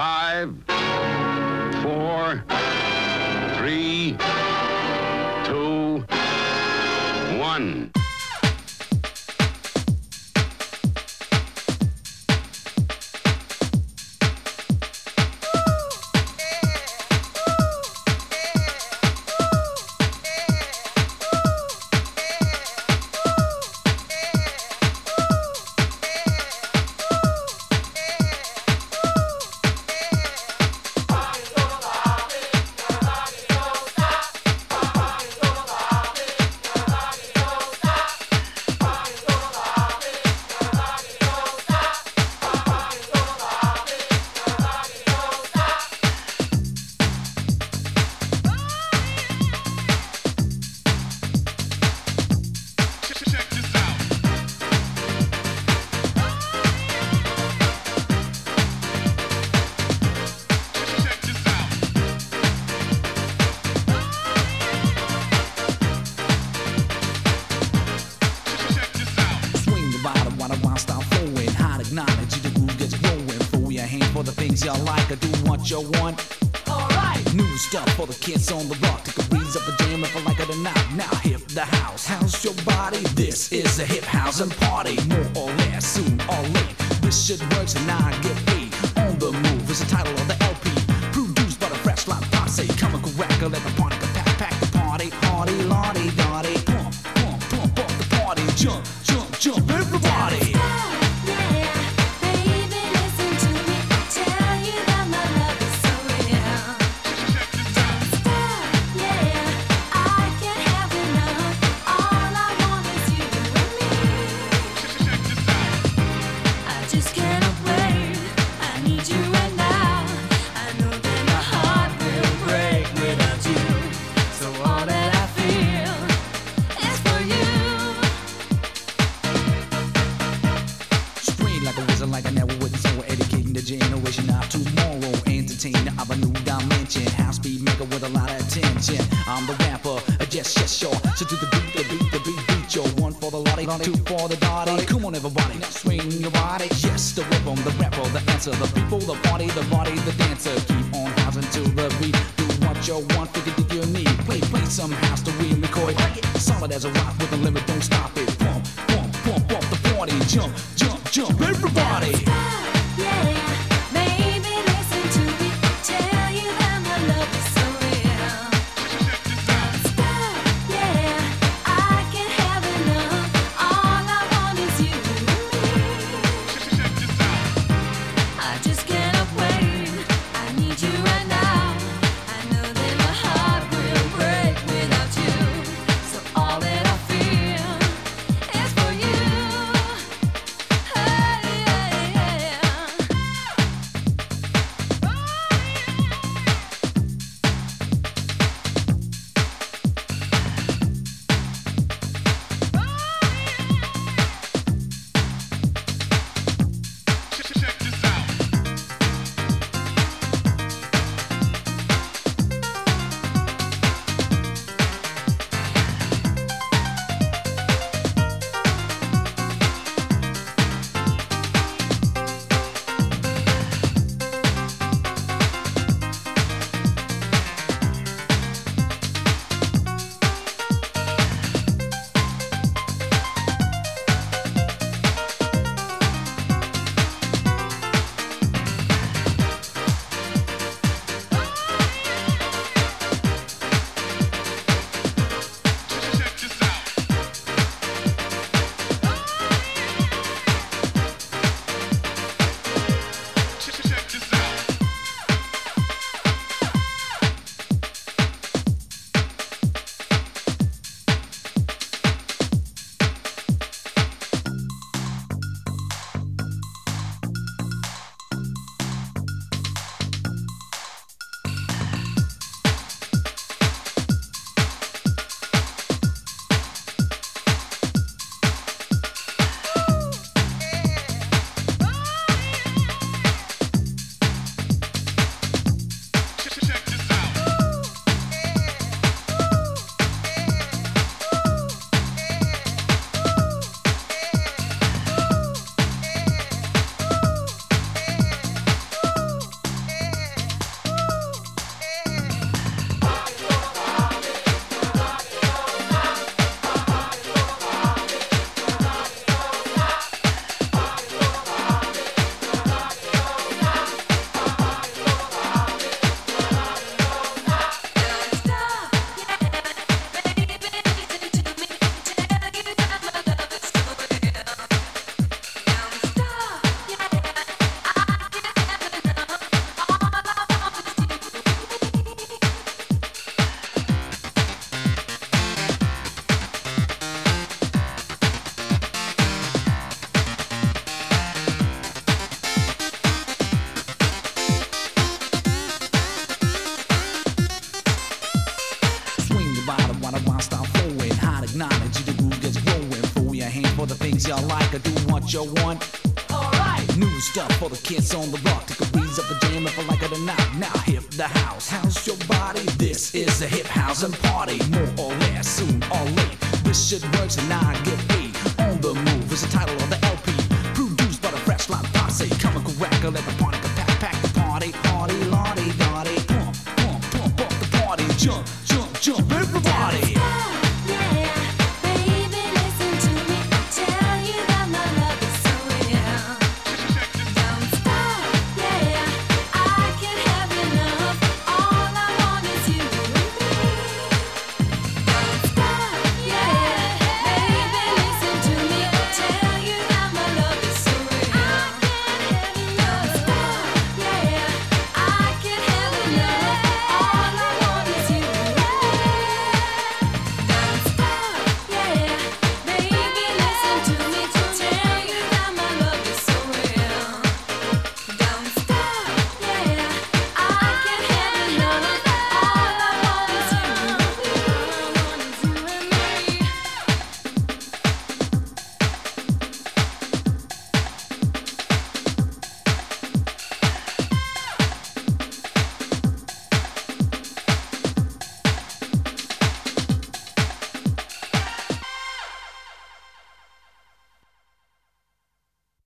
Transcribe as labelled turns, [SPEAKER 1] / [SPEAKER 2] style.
[SPEAKER 1] Five, four, three, two, one.
[SPEAKER 2] The things you like. I do what you want. Alright. New stuff for the kids on the block. Take a breeze up the jam if I like it or not. Now hip the house. House your body. This is a hip house and party. More or less, soon or late. This shit works and I get paid. On the move is the title of the LP. Produced by the fresh line posse. Comical record, let the party go pack, pack the party. Party, lottie, dottie. Pump, pump, pump up the party. Jump, yes, yes, sure. So to the beat, the beat, the beat, beat, yo. One for the lottie, two for the dottie. Come on, everybody, now swing your body. Yes, the rhythm, the rapper, the answer, the people, the party, the body, the dancer. Keep on housing to the beat. Do what you want, figure that you need. Play, play some house to we McCoy. Like it. Solid as a rock with a limit, don't stop it. Pump, pump, pump, pump the party. Jump, jump, jump, everybody. What you want? Alright! New stuff for the kids on the block. Take a breeze up the jam if I like it or not. Now hip the house. House your body. This is a hip house and party. More or less, soon or late. This shit works and I get